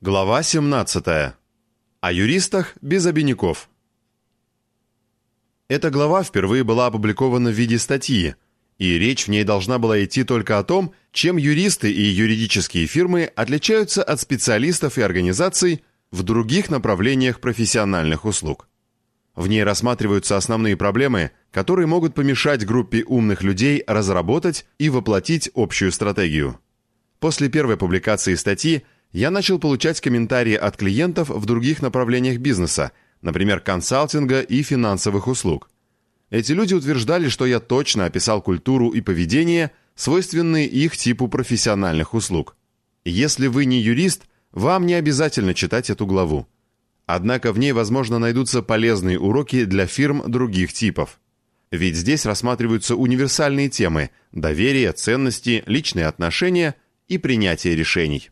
Глава 17. О юристах без обиняков. Эта глава впервые была опубликована в виде статьи, и речь в ней должна была идти только о том, чем юристы и юридические фирмы отличаются от специалистов и организаций в других направлениях профессиональных услуг. В ней рассматриваются основные проблемы, которые могут помешать группе умных людей разработать и воплотить общую стратегию. После первой публикации статьи я начал получать комментарии от клиентов в других направлениях бизнеса, например, консалтинга и финансовых услуг. Эти люди утверждали, что я точно описал культуру и поведение, свойственные их типу профессиональных услуг. Если вы не юрист, вам не обязательно читать эту главу. Однако в ней, возможно, найдутся полезные уроки для фирм других типов. Ведь здесь рассматриваются универсальные темы – доверие, ценности, личные отношения и принятие решений.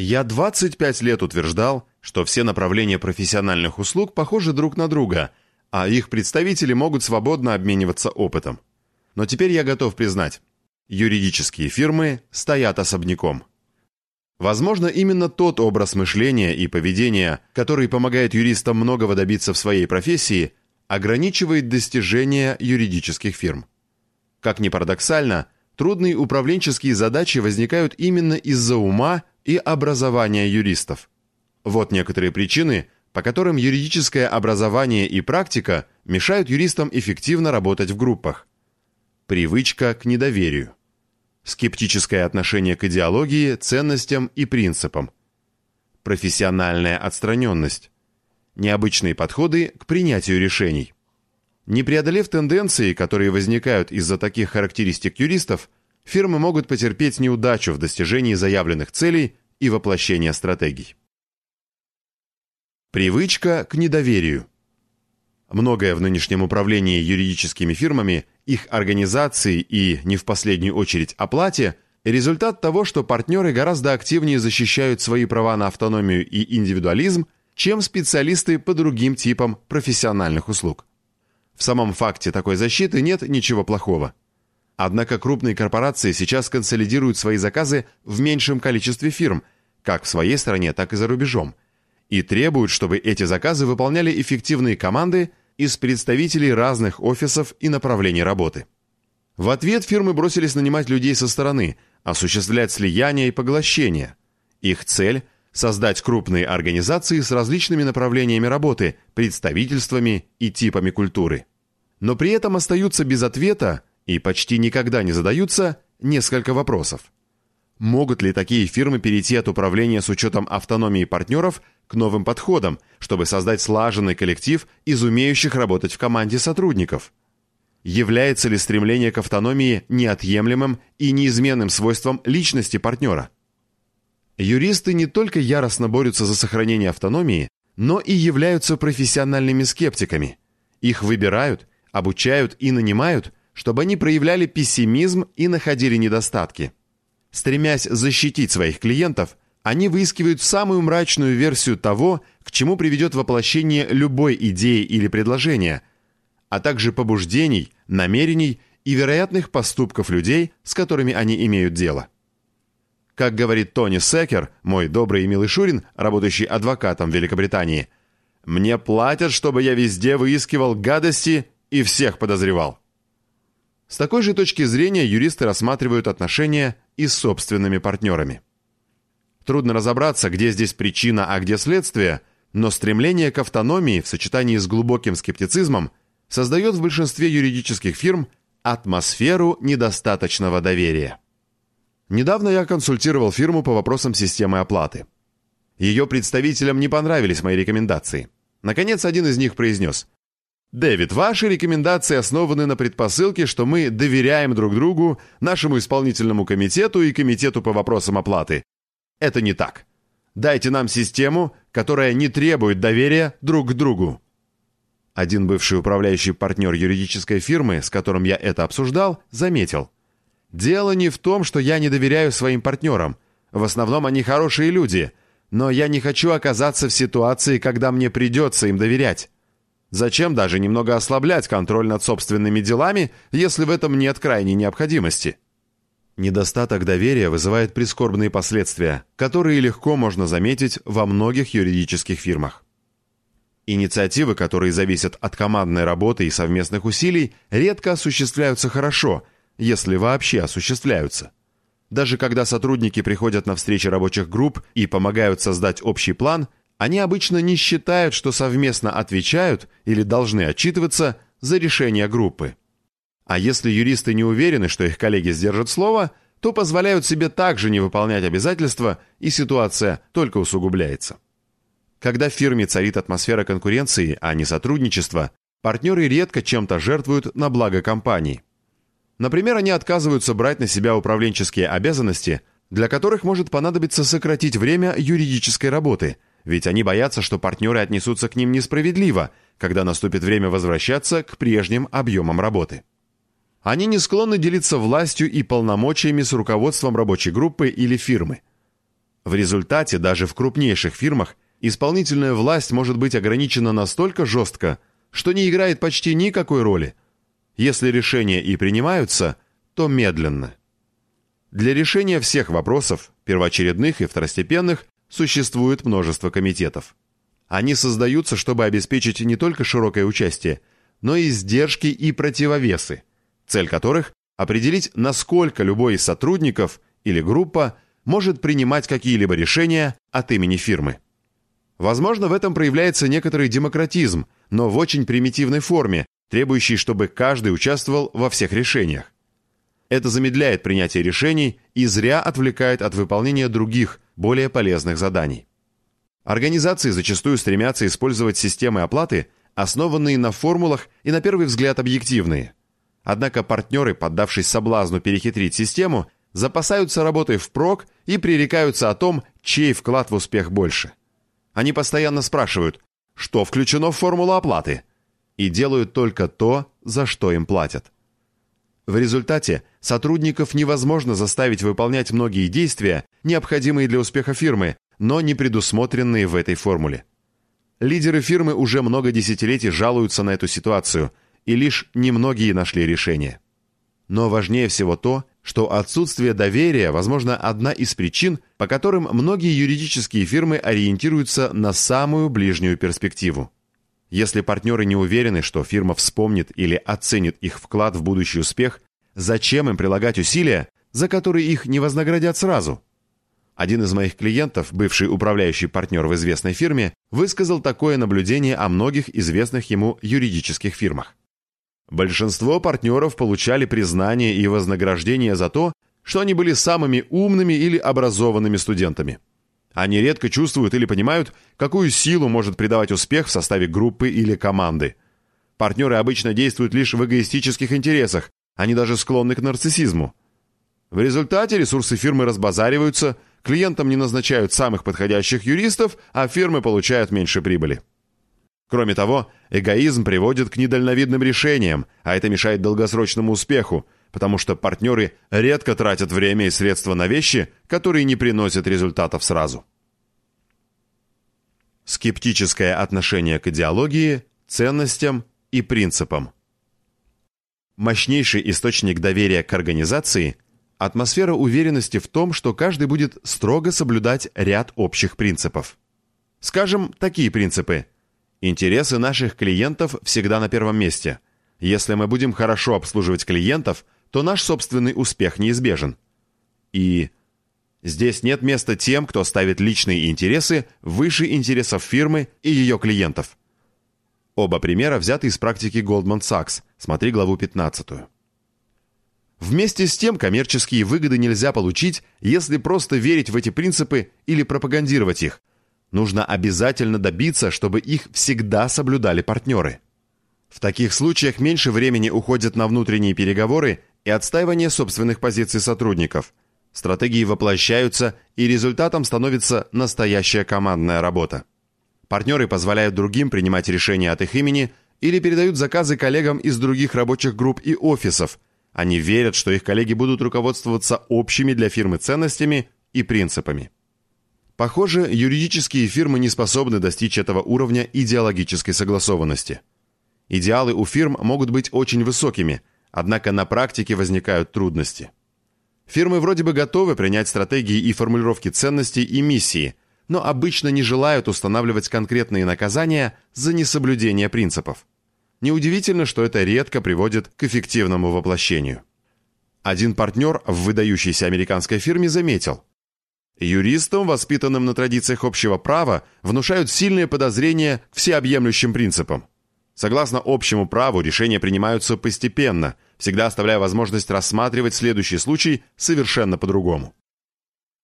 Я 25 лет утверждал, что все направления профессиональных услуг похожи друг на друга, а их представители могут свободно обмениваться опытом. Но теперь я готов признать, юридические фирмы стоят особняком. Возможно, именно тот образ мышления и поведения, который помогает юристам многого добиться в своей профессии, ограничивает достижения юридических фирм. Как ни парадоксально, трудные управленческие задачи возникают именно из-за ума и образования юристов. Вот некоторые причины, по которым юридическое образование и практика мешают юристам эффективно работать в группах. Привычка к недоверию. Скептическое отношение к идеологии, ценностям и принципам. Профессиональная отстраненность. Необычные подходы к принятию решений. Не преодолев тенденции, которые возникают из-за таких характеристик юристов, фирмы могут потерпеть неудачу в достижении заявленных целей и воплощения стратегий. Привычка к недоверию. Многое в нынешнем управлении юридическими фирмами, их организации и, не в последнюю очередь, оплате – результат того, что партнеры гораздо активнее защищают свои права на автономию и индивидуализм, чем специалисты по другим типам профессиональных услуг. В самом факте такой защиты нет ничего плохого – Однако крупные корпорации сейчас консолидируют свои заказы в меньшем количестве фирм, как в своей стране, так и за рубежом, и требуют, чтобы эти заказы выполняли эффективные команды из представителей разных офисов и направлений работы. В ответ фирмы бросились нанимать людей со стороны, осуществлять слияние и поглощение. Их цель – создать крупные организации с различными направлениями работы, представительствами и типами культуры. Но при этом остаются без ответа и почти никогда не задаются несколько вопросов. Могут ли такие фирмы перейти от управления с учетом автономии партнеров к новым подходам, чтобы создать слаженный коллектив из умеющих работать в команде сотрудников? Является ли стремление к автономии неотъемлемым и неизменным свойством личности партнера? Юристы не только яростно борются за сохранение автономии, но и являются профессиональными скептиками. Их выбирают, обучают и нанимают чтобы они проявляли пессимизм и находили недостатки. Стремясь защитить своих клиентов, они выискивают самую мрачную версию того, к чему приведет воплощение любой идеи или предложения, а также побуждений, намерений и вероятных поступков людей, с которыми они имеют дело. Как говорит Тони Секер, мой добрый и милый Шурин, работающий адвокатом в Великобритании, «Мне платят, чтобы я везде выискивал гадости и всех подозревал». С такой же точки зрения юристы рассматривают отношения и с собственными партнерами. Трудно разобраться, где здесь причина, а где следствие, но стремление к автономии в сочетании с глубоким скептицизмом создает в большинстве юридических фирм атмосферу недостаточного доверия. Недавно я консультировал фирму по вопросам системы оплаты. Ее представителям не понравились мои рекомендации. Наконец, один из них произнес Дэвид, ваши рекомендации основаны на предпосылке, что мы доверяем друг другу, нашему исполнительному комитету и комитету по вопросам оплаты. Это не так. Дайте нам систему, которая не требует доверия друг к другу. Один бывший управляющий партнер юридической фирмы, с которым я это обсуждал, заметил. Дело не в том, что я не доверяю своим партнерам. В основном они хорошие люди. Но я не хочу оказаться в ситуации, когда мне придется им доверять. Зачем даже немного ослаблять контроль над собственными делами, если в этом нет крайней необходимости? Недостаток доверия вызывает прискорбные последствия, которые легко можно заметить во многих юридических фирмах. Инициативы, которые зависят от командной работы и совместных усилий, редко осуществляются хорошо, если вообще осуществляются. Даже когда сотрудники приходят на встречи рабочих групп и помогают создать общий план, они обычно не считают, что совместно отвечают или должны отчитываться за решение группы. А если юристы не уверены, что их коллеги сдержат слово, то позволяют себе также не выполнять обязательства, и ситуация только усугубляется. Когда в фирме царит атмосфера конкуренции, а не сотрудничества, партнеры редко чем-то жертвуют на благо компании. Например, они отказываются брать на себя управленческие обязанности, для которых может понадобиться сократить время юридической работы, ведь они боятся, что партнеры отнесутся к ним несправедливо, когда наступит время возвращаться к прежним объемам работы. Они не склонны делиться властью и полномочиями с руководством рабочей группы или фирмы. В результате даже в крупнейших фирмах исполнительная власть может быть ограничена настолько жестко, что не играет почти никакой роли. Если решения и принимаются, то медленно. Для решения всех вопросов, первоочередных и второстепенных, существует множество комитетов. Они создаются, чтобы обеспечить не только широкое участие, но и издержки и противовесы – цель которых – определить, насколько любой из сотрудников или группа может принимать какие-либо решения от имени фирмы. Возможно, в этом проявляется некоторый демократизм, но в очень примитивной форме, требующий, чтобы каждый участвовал во всех решениях. Это замедляет принятие решений и зря отвлекает от выполнения других, более полезных заданий. Организации зачастую стремятся использовать системы оплаты, основанные на формулах и на первый взгляд объективные. Однако партнеры, поддавшись соблазну перехитрить систему, запасаются работой впрок и пререкаются о том, чей вклад в успех больше. Они постоянно спрашивают, что включено в формулу оплаты, и делают только то, за что им платят. В результате сотрудников невозможно заставить выполнять многие действия, необходимые для успеха фирмы, но не предусмотренные в этой формуле. Лидеры фирмы уже много десятилетий жалуются на эту ситуацию – и лишь немногие нашли решение. Но важнее всего то, что отсутствие доверия, возможно, одна из причин, по которым многие юридические фирмы ориентируются на самую ближнюю перспективу. Если партнеры не уверены, что фирма вспомнит или оценит их вклад в будущий успех, зачем им прилагать усилия, за которые их не вознаградят сразу? Один из моих клиентов, бывший управляющий партнер в известной фирме, высказал такое наблюдение о многих известных ему юридических фирмах. Большинство партнеров получали признание и вознаграждение за то, что они были самыми умными или образованными студентами. Они редко чувствуют или понимают, какую силу может придавать успех в составе группы или команды. Партнеры обычно действуют лишь в эгоистических интересах, они даже склонны к нарциссизму. В результате ресурсы фирмы разбазариваются, клиентам не назначают самых подходящих юристов, а фирмы получают меньше прибыли. Кроме того, эгоизм приводит к недальновидным решениям, а это мешает долгосрочному успеху, потому что партнеры редко тратят время и средства на вещи, которые не приносят результатов сразу. Скептическое отношение к идеологии, ценностям и принципам. Мощнейший источник доверия к организации – атмосфера уверенности в том, что каждый будет строго соблюдать ряд общих принципов. Скажем, такие принципы – Интересы наших клиентов всегда на первом месте. Если мы будем хорошо обслуживать клиентов, то наш собственный успех неизбежен. И здесь нет места тем, кто ставит личные интересы выше интересов фирмы и ее клиентов. Оба примера взяты из практики Goldman Sachs. Смотри главу 15. Вместе с тем коммерческие выгоды нельзя получить, если просто верить в эти принципы или пропагандировать их, Нужно обязательно добиться, чтобы их всегда соблюдали партнеры. В таких случаях меньше времени уходит на внутренние переговоры и отстаивание собственных позиций сотрудников. Стратегии воплощаются, и результатом становится настоящая командная работа. Партнеры позволяют другим принимать решения от их имени или передают заказы коллегам из других рабочих групп и офисов. Они верят, что их коллеги будут руководствоваться общими для фирмы ценностями и принципами. Похоже, юридические фирмы не способны достичь этого уровня идеологической согласованности. Идеалы у фирм могут быть очень высокими, однако на практике возникают трудности. Фирмы вроде бы готовы принять стратегии и формулировки ценностей и миссии, но обычно не желают устанавливать конкретные наказания за несоблюдение принципов. Неудивительно, что это редко приводит к эффективному воплощению. Один партнер в выдающейся американской фирме заметил, Юристам, воспитанным на традициях общего права, внушают сильные подозрения к всеобъемлющим принципам. Согласно общему праву, решения принимаются постепенно, всегда оставляя возможность рассматривать следующий случай совершенно по-другому.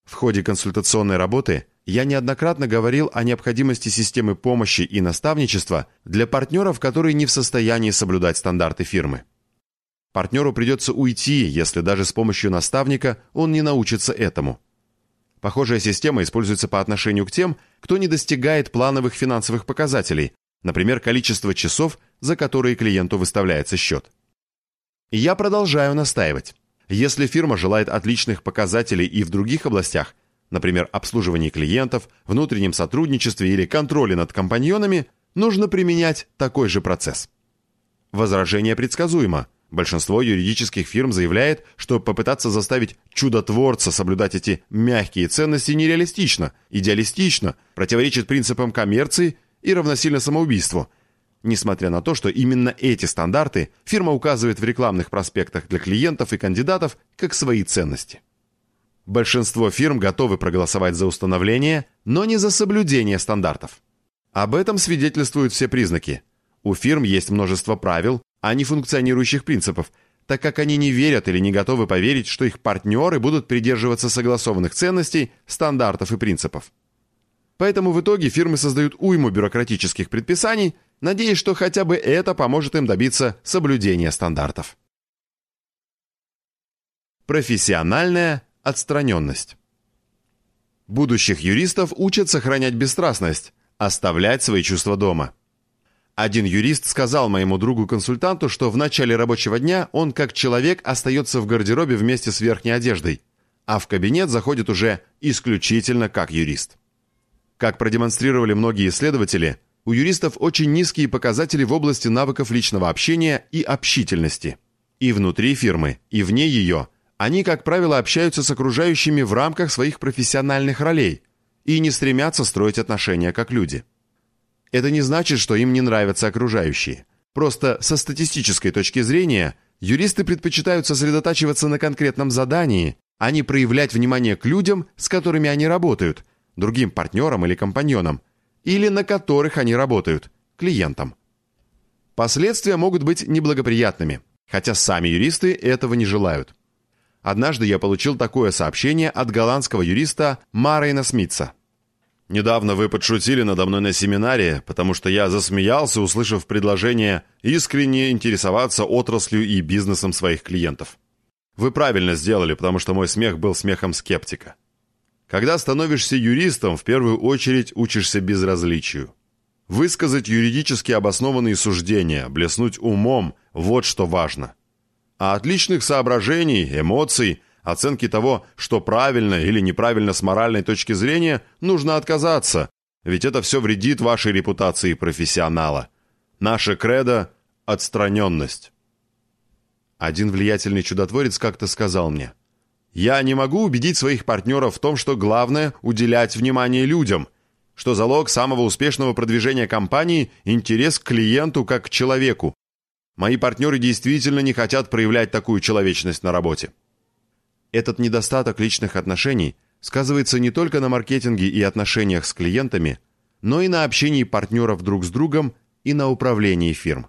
В ходе консультационной работы я неоднократно говорил о необходимости системы помощи и наставничества для партнеров, которые не в состоянии соблюдать стандарты фирмы. Партнеру придется уйти, если даже с помощью наставника он не научится этому. Похожая система используется по отношению к тем, кто не достигает плановых финансовых показателей, например, количество часов, за которые клиенту выставляется счет. Я продолжаю настаивать. Если фирма желает отличных показателей и в других областях, например, обслуживании клиентов, внутреннем сотрудничестве или контроле над компаньонами, нужно применять такой же процесс. Возражение предсказуемо. Большинство юридических фирм заявляет, что попытаться заставить чудотворца соблюдать эти мягкие ценности нереалистично, идеалистично, противоречит принципам коммерции и равносильно самоубийству. Несмотря на то, что именно эти стандарты фирма указывает в рекламных проспектах для клиентов и кандидатов как свои ценности. Большинство фирм готовы проголосовать за установление, но не за соблюдение стандартов. Об этом свидетельствуют все признаки. У фирм есть множество правил, а не функционирующих принципов, так как они не верят или не готовы поверить, что их партнеры будут придерживаться согласованных ценностей, стандартов и принципов. Поэтому в итоге фирмы создают уйму бюрократических предписаний, надеясь, что хотя бы это поможет им добиться соблюдения стандартов. Профессиональная отстраненность. Будущих юристов учат сохранять бесстрастность, оставлять свои чувства дома. Один юрист сказал моему другу-консультанту, что в начале рабочего дня он как человек остается в гардеробе вместе с верхней одеждой, а в кабинет заходит уже исключительно как юрист. Как продемонстрировали многие исследователи, у юристов очень низкие показатели в области навыков личного общения и общительности. И внутри фирмы, и вне ее они, как правило, общаются с окружающими в рамках своих профессиональных ролей и не стремятся строить отношения как люди. Это не значит, что им не нравятся окружающие. Просто со статистической точки зрения юристы предпочитают сосредотачиваться на конкретном задании, а не проявлять внимание к людям, с которыми они работают, другим партнерам или компаньонам, или на которых они работают, клиентам. Последствия могут быть неблагоприятными, хотя сами юристы этого не желают. Однажды я получил такое сообщение от голландского юриста Марейна Смитца – Недавно вы подшутили надо мной на семинаре, потому что я засмеялся, услышав предложение искренне интересоваться отраслью и бизнесом своих клиентов. Вы правильно сделали, потому что мой смех был смехом скептика. Когда становишься юристом, в первую очередь учишься безразличию. Высказать юридически обоснованные суждения, блеснуть умом – вот что важно. А от личных соображений, эмоций – оценки того, что правильно или неправильно с моральной точки зрения, нужно отказаться, ведь это все вредит вашей репутации профессионала. Наше кредо – отстраненность. Один влиятельный чудотворец как-то сказал мне, «Я не могу убедить своих партнеров в том, что главное – уделять внимание людям, что залог самого успешного продвижения компании – интерес к клиенту как к человеку. Мои партнеры действительно не хотят проявлять такую человечность на работе». Этот недостаток личных отношений сказывается не только на маркетинге и отношениях с клиентами, но и на общении партнеров друг с другом и на управлении фирм.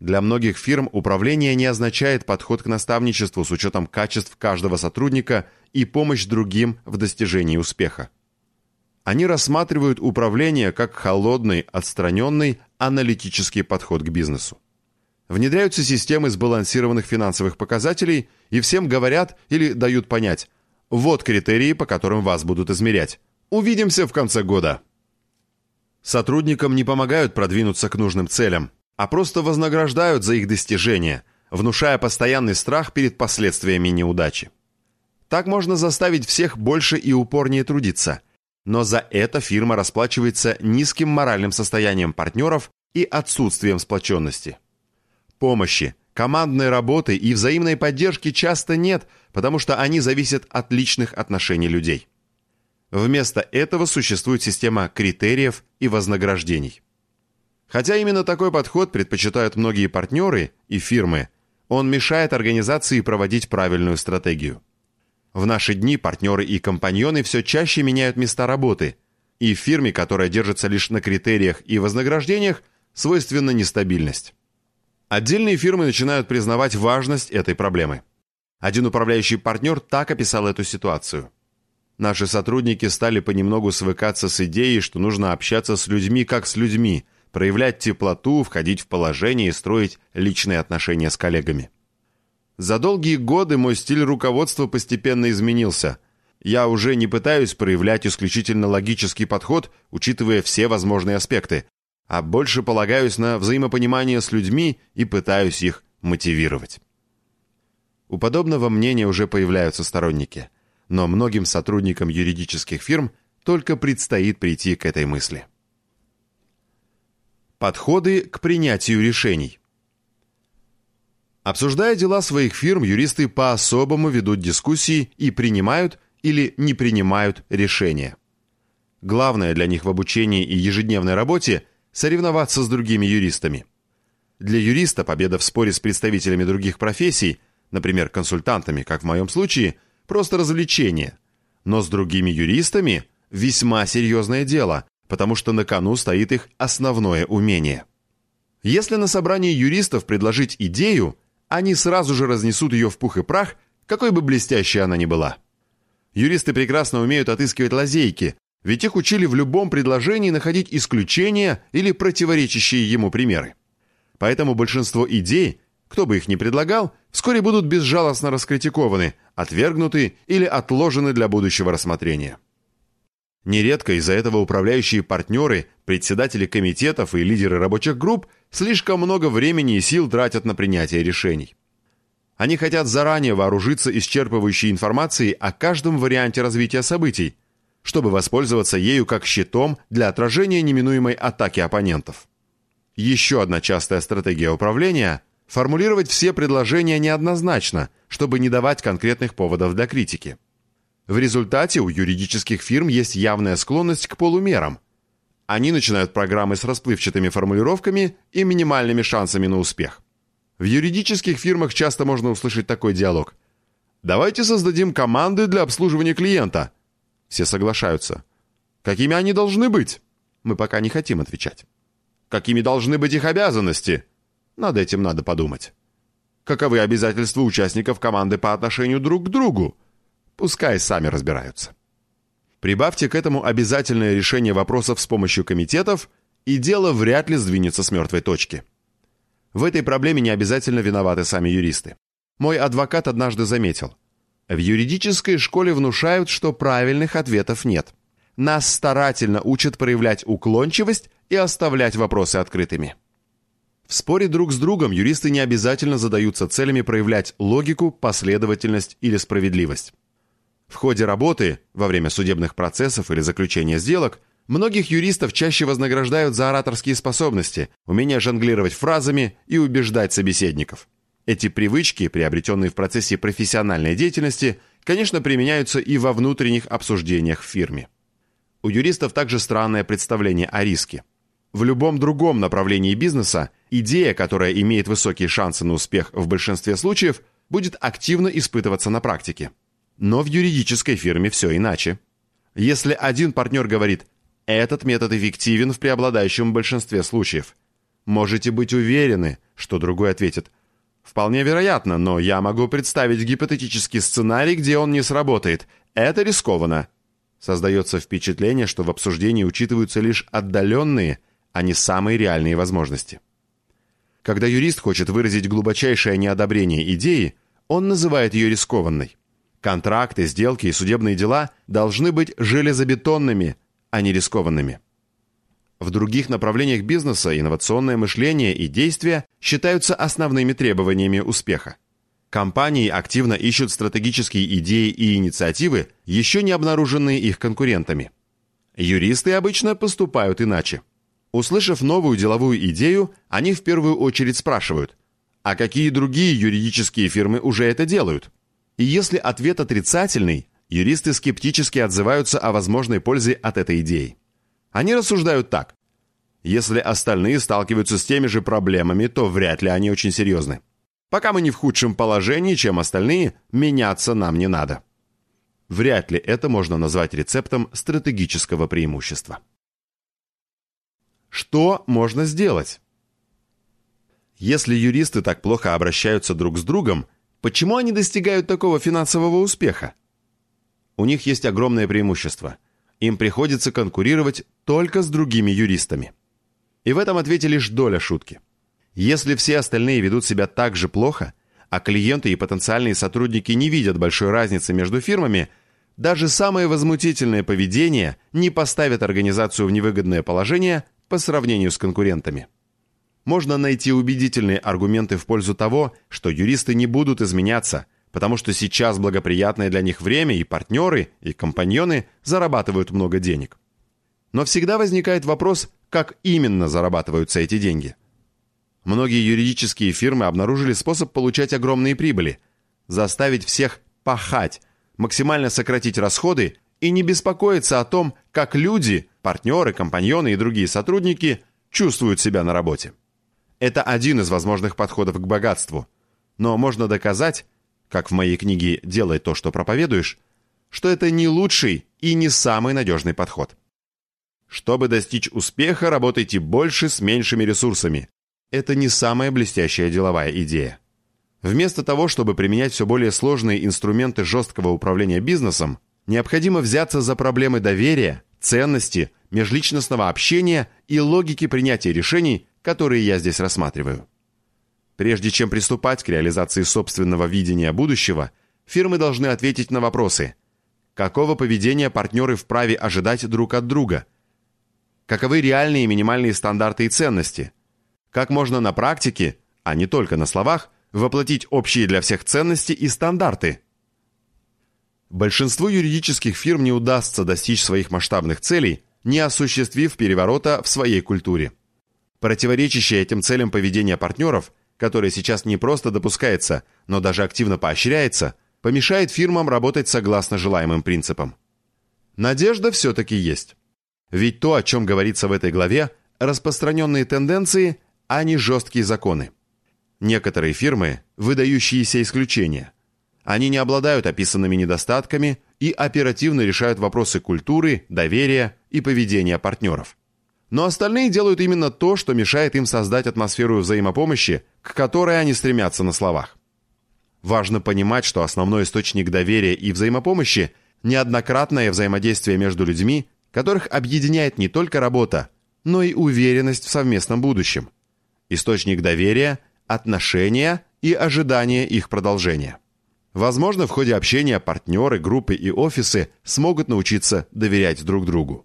Для многих фирм управление не означает подход к наставничеству с учетом качеств каждого сотрудника и помощь другим в достижении успеха. Они рассматривают управление как холодный, отстраненный, аналитический подход к бизнесу. Внедряются системы сбалансированных финансовых показателей и всем говорят или дают понять «Вот критерии, по которым вас будут измерять. Увидимся в конце года». Сотрудникам не помогают продвинуться к нужным целям, а просто вознаграждают за их достижения, внушая постоянный страх перед последствиями неудачи. Так можно заставить всех больше и упорнее трудиться, но за это фирма расплачивается низким моральным состоянием партнеров и отсутствием сплоченности. Помощи, Командной работы и взаимной поддержки часто нет, потому что они зависят от личных отношений людей. Вместо этого существует система критериев и вознаграждений. Хотя именно такой подход предпочитают многие партнеры и фирмы, он мешает организации проводить правильную стратегию. В наши дни партнеры и компаньоны все чаще меняют места работы, и в фирме, которая держится лишь на критериях и вознаграждениях, свойственна нестабильность. Отдельные фирмы начинают признавать важность этой проблемы. Один управляющий партнер так описал эту ситуацию. Наши сотрудники стали понемногу свыкаться с идеей, что нужно общаться с людьми как с людьми, проявлять теплоту, входить в положение и строить личные отношения с коллегами. За долгие годы мой стиль руководства постепенно изменился. Я уже не пытаюсь проявлять исключительно логический подход, учитывая все возможные аспекты, а больше полагаюсь на взаимопонимание с людьми и пытаюсь их мотивировать. У подобного мнения уже появляются сторонники, но многим сотрудникам юридических фирм только предстоит прийти к этой мысли. Подходы к принятию решений. Обсуждая дела своих фирм, юристы по-особому ведут дискуссии и принимают или не принимают решения. Главное для них в обучении и ежедневной работе – соревноваться с другими юристами. Для юриста победа в споре с представителями других профессий, например, консультантами, как в моем случае, просто развлечение. Но с другими юристами весьма серьезное дело, потому что на кону стоит их основное умение. Если на собрании юристов предложить идею, они сразу же разнесут ее в пух и прах, какой бы блестящей она ни была. Юристы прекрасно умеют отыскивать лазейки, ведь их учили в любом предложении находить исключения или противоречащие ему примеры. Поэтому большинство идей, кто бы их ни предлагал, вскоре будут безжалостно раскритикованы, отвергнуты или отложены для будущего рассмотрения. Нередко из-за этого управляющие партнеры, председатели комитетов и лидеры рабочих групп слишком много времени и сил тратят на принятие решений. Они хотят заранее вооружиться исчерпывающей информацией о каждом варианте развития событий, чтобы воспользоваться ею как щитом для отражения неминуемой атаки оппонентов. Еще одна частая стратегия управления – формулировать все предложения неоднозначно, чтобы не давать конкретных поводов для критики. В результате у юридических фирм есть явная склонность к полумерам. Они начинают программы с расплывчатыми формулировками и минимальными шансами на успех. В юридических фирмах часто можно услышать такой диалог. «Давайте создадим команды для обслуживания клиента», все соглашаются. Какими они должны быть? Мы пока не хотим отвечать. Какими должны быть их обязанности? Над этим надо подумать. Каковы обязательства участников команды по отношению друг к другу? Пускай сами разбираются. Прибавьте к этому обязательное решение вопросов с помощью комитетов, и дело вряд ли сдвинется с мертвой точки. В этой проблеме не обязательно виноваты сами юристы. Мой адвокат однажды заметил – в юридической школе внушают, что правильных ответов нет. Нас старательно учат проявлять уклончивость и оставлять вопросы открытыми. В споре друг с другом юристы не обязательно задаются целями проявлять логику, последовательность или справедливость. В ходе работы, во время судебных процессов или заключения сделок, многих юристов чаще вознаграждают за ораторские способности, умение жонглировать фразами и убеждать собеседников. Эти привычки, приобретенные в процессе профессиональной деятельности, конечно, применяются и во внутренних обсуждениях в фирме. У юристов также странное представление о риске. В любом другом направлении бизнеса идея, которая имеет высокие шансы на успех в большинстве случаев, будет активно испытываться на практике. Но в юридической фирме все иначе. Если один партнер говорит «этот метод эффективен в преобладающем большинстве случаев», можете быть уверены, что другой ответит Вполне вероятно, но я могу представить гипотетический сценарий, где он не сработает. Это рискованно. Создается впечатление, что в обсуждении учитываются лишь отдаленные, а не самые реальные возможности. Когда юрист хочет выразить глубочайшее неодобрение идеи, он называет ее рискованной. Контракты, сделки и судебные дела должны быть железобетонными, а не рискованными. В других направлениях бизнеса инновационное мышление и действия считаются основными требованиями успеха. Компании активно ищут стратегические идеи и инициативы, еще не обнаруженные их конкурентами. Юристы обычно поступают иначе. Услышав новую деловую идею, они в первую очередь спрашивают, А какие другие юридические фирмы уже это делают? И если ответ отрицательный, юристы скептически отзываются о возможной пользе от этой идеи. Они рассуждают так. Если остальные сталкиваются с теми же проблемами, то вряд ли они очень серьезны. Пока мы не в худшем положении, чем остальные, меняться нам не надо. Вряд ли это можно назвать рецептом стратегического преимущества. Что можно сделать? Если юристы так плохо обращаются друг с другом, почему они достигают такого финансового успеха? У них есть огромное преимущество. Им приходится конкурировать только с другими юристами. И в этом ответе лишь доля шутки. Если все остальные ведут себя так же плохо, а клиенты и потенциальные сотрудники не видят большой разницы между фирмами, даже самое возмутительное поведение не поставит организацию в невыгодное положение по сравнению с конкурентами. Можно найти убедительные аргументы в пользу того, что юристы не будут изменяться, потому что сейчас благоприятное для них время и партнеры, и компаньоны зарабатывают много денег. Но всегда возникает вопрос, как именно зарабатываются эти деньги. Многие юридические фирмы обнаружили способ получать огромные прибыли, заставить всех пахать, максимально сократить расходы и не беспокоиться о том, как люди, партнеры, компаньоны и другие сотрудники чувствуют себя на работе. Это один из возможных подходов к богатству. Но можно доказать, как в моей книге «Делай то, что проповедуешь», что это не лучший и не самый надежный подход. Чтобы достичь успеха, работайте больше с меньшими ресурсами. Это не самая блестящая деловая идея. Вместо того, чтобы применять все более сложные инструменты жесткого управления бизнесом, необходимо взяться за проблемы доверия, ценности, межличностного общения и логики принятия решений, которые я здесь рассматриваю. Прежде чем приступать к реализации собственного видения будущего, фирмы должны ответить на вопросы. Какого поведения партнеры вправе ожидать друг от друга – Каковы реальные минимальные стандарты и ценности? Как можно на практике, а не только на словах, воплотить общие для всех ценности и стандарты? Большинству юридических фирм не удастся достичь своих масштабных целей, не осуществив переворота в своей культуре. Противоречащее этим целям поведение партнеров, которое сейчас не просто допускается, но даже активно поощряется, помешает фирмам работать согласно желаемым принципам. Надежда все-таки есть. Ведь то, о чем говорится в этой главе, распространенные тенденции, а не жесткие законы. Некоторые фирмы – выдающиеся исключения. Они не обладают описанными недостатками и оперативно решают вопросы культуры, доверия и поведения партнеров. Но остальные делают именно то, что мешает им создать атмосферу взаимопомощи, к которой они стремятся на словах. Важно понимать, что основной источник доверия и взаимопомощи – неоднократное взаимодействие между людьми которых объединяет не только работа, но и уверенность в совместном будущем. Источник доверия, отношения и ожидания их продолжения. Возможно, в ходе общения партнеры, группы и офисы смогут научиться доверять друг другу.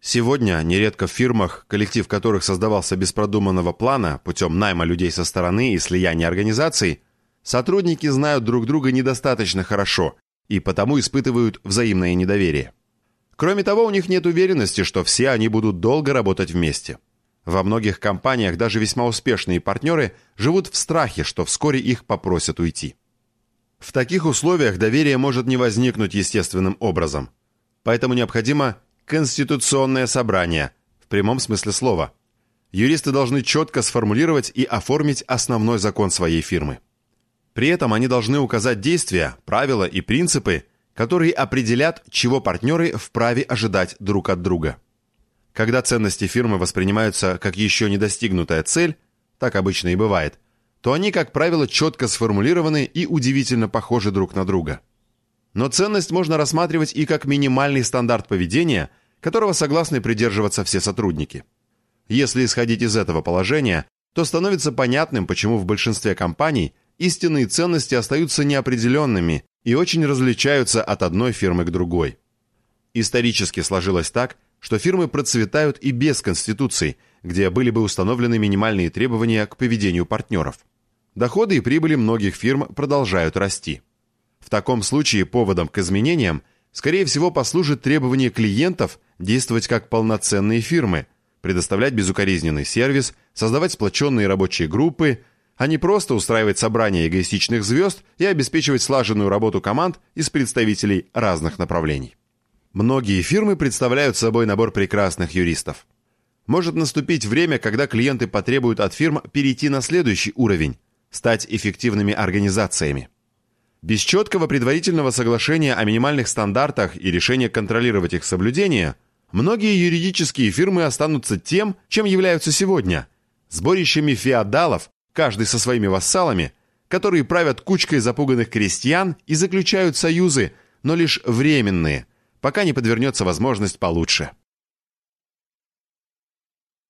Сегодня нередко в фирмах, коллектив которых создавался без продуманного плана путем найма людей со стороны и слияния организаций, сотрудники знают друг друга недостаточно хорошо и потому испытывают взаимное недоверие. Кроме того, у них нет уверенности, что все они будут долго работать вместе. Во многих компаниях даже весьма успешные партнеры живут в страхе, что вскоре их попросят уйти. В таких условиях доверие может не возникнуть естественным образом. Поэтому необходимо конституционное собрание, в прямом смысле слова. Юристы должны четко сформулировать и оформить основной закон своей фирмы. При этом они должны указать действия, правила и принципы, которые определят, чего партнеры вправе ожидать друг от друга. Когда ценности фирмы воспринимаются как еще не достигнутая цель, так обычно и бывает, то они, как правило, четко сформулированы и удивительно похожи друг на друга. Но ценность можно рассматривать и как минимальный стандарт поведения, которого согласны придерживаться все сотрудники. Если исходить из этого положения, то становится понятным, почему в большинстве компаний истинные ценности остаются неопределенными и очень различаются от одной фирмы к другой. Исторически сложилось так, что фирмы процветают и без конституций, где были бы установлены минимальные требования к поведению партнеров. Доходы и прибыли многих фирм продолжают расти. В таком случае поводом к изменениям, скорее всего, послужит требование клиентов действовать как полноценные фирмы, предоставлять безукоризненный сервис, создавать сплоченные рабочие группы, а не просто устраивать собрания эгоистичных звезд и обеспечивать слаженную работу команд из представителей разных направлений. Многие фирмы представляют собой набор прекрасных юристов. Может наступить время, когда клиенты потребуют от фирм перейти на следующий уровень – стать эффективными организациями. Без четкого предварительного соглашения о минимальных стандартах и решения контролировать их соблюдение, многие юридические фирмы останутся тем, чем являются сегодня – сборищами феодалов, каждый со своими вассалами, которые правят кучкой запуганных крестьян и заключают союзы, но лишь временные, пока не подвернется возможность получше.